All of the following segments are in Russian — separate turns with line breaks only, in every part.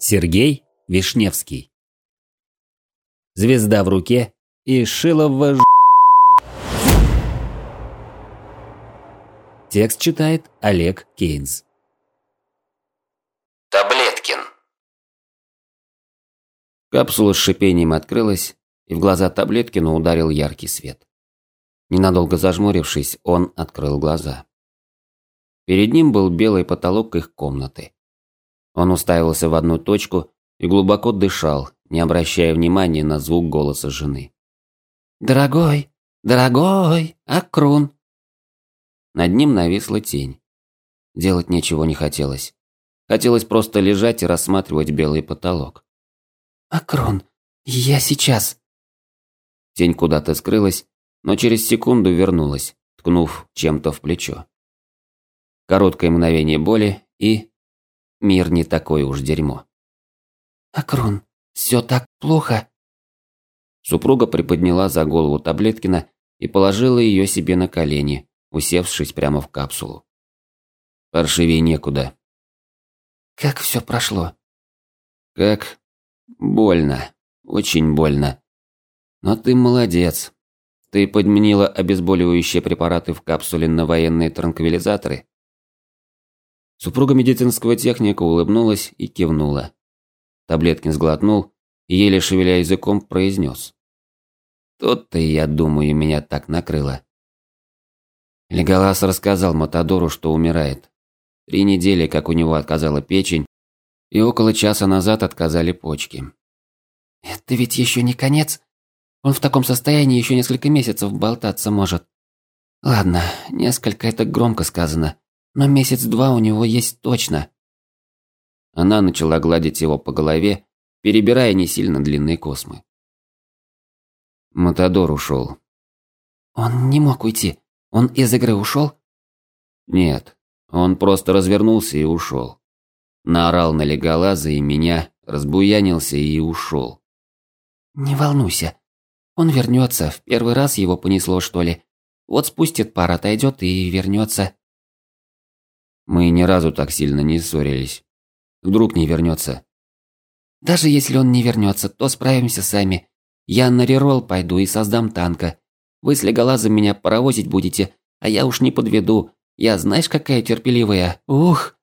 Сергей Вишневский Звезда в руке и Шилова ж... Текст читает Олег Кейнс.
Таблеткин
Капсула с шипением открылась, и в глаза Таблеткину ударил яркий свет. Ненадолго зажмурившись, он открыл глаза. Перед ним был белый потолок их комнаты. Он уставился в одну точку и глубоко дышал, не обращая внимания на звук голоса жены. «Дорогой, дорогой, Акрун!» Над ним нависла тень. Делать ничего не хотелось. Хотелось просто лежать и рассматривать белый потолок. «Акрон, я сейчас!» Тень куда-то скрылась, но через секунду вернулась, ткнув чем-то в плечо. Короткое мгновение боли и... Мир не такой уж дерьмо. «Акрон, все так плохо?» Супруга приподняла за голову Таблеткина и положила ее себе на колени, усевшись прямо в капсулу. Паршивее некуда. Как все прошло? Как? Больно. Очень больно. Но ты молодец. Ты подменила обезболивающие препараты в капсуле на военные транквилизаторы? Супруга медицинского техника улыбнулась и кивнула. Таблеткин сглотнул и, еле шевеля языком, произнес. Тут-то, я думаю, меня так накрыло. Леголас рассказал Матадору, что умирает. Три недели, как у него отказала печень, и около часа назад отказали почки. «Это ведь еще не конец. Он в таком состоянии еще несколько месяцев болтаться может. Ладно, несколько это громко сказано, но месяц-два у него есть точно». Она начала гладить его по голове, перебирая не сильно длинные космы. Матадор ушел. «Он не мог уйти. Он из игры ушел?» «Нет, он просто развернулся и ушел. Наорал на Леголаза и меня, разбуянился и ушел. «Не волнуйся. Он вернется. В первый раз его понесло, что ли. Вот спустит пар, отойдет и вернется». Мы ни разу так сильно не ссорились. Вдруг не вернется. «Даже если он не вернется, то справимся сами. Я на реролл пойду и создам танка. Вы с Леголазом меня паровозить будете, а я уж не подведу. Я знаешь, какая терпеливая. Ух!»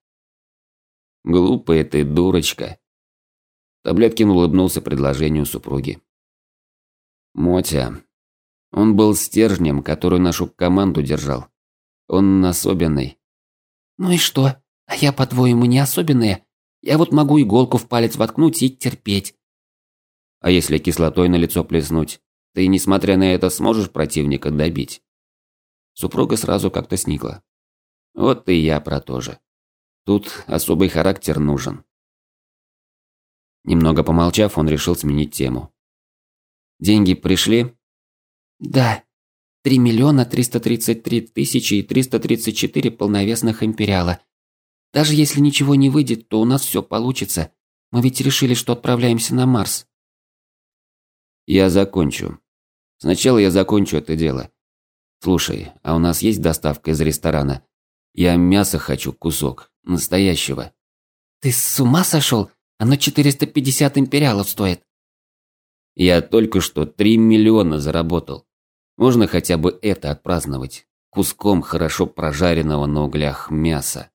«Глупая ты дурочка!» Таблеткин улыбнулся предложению супруги. «Мотя, он был стержнем, который нашу команду держал. Он особенный». «Ну и что? А я, по-твоему, не особенная? Я вот могу иголку в палец воткнуть и терпеть». «А если кислотой на лицо плеснуть, ты, несмотря на это, сможешь противника добить?» Супруга сразу как-то сникла. «Вот и я про то же. Тут особый характер нужен». Немного помолчав, он решил сменить тему. «Деньги пришли?» «Да. Три миллиона триста тридцать три тысячи и триста тридцать четыре полновесных империала. Даже если ничего не выйдет, то у нас все получится. Мы ведь решили, что отправляемся на Марс». «Я закончу. Сначала я закончу это дело. Слушай, а у нас есть доставка из ресторана? Я мясо хочу, кусок. Настоящего». «Ты с ума сошел? Оно 450 империалов стоит». «Я только что 3 миллиона заработал. Можно хотя бы это отпраздновать. Куском хорошо прожаренного на углях мяса».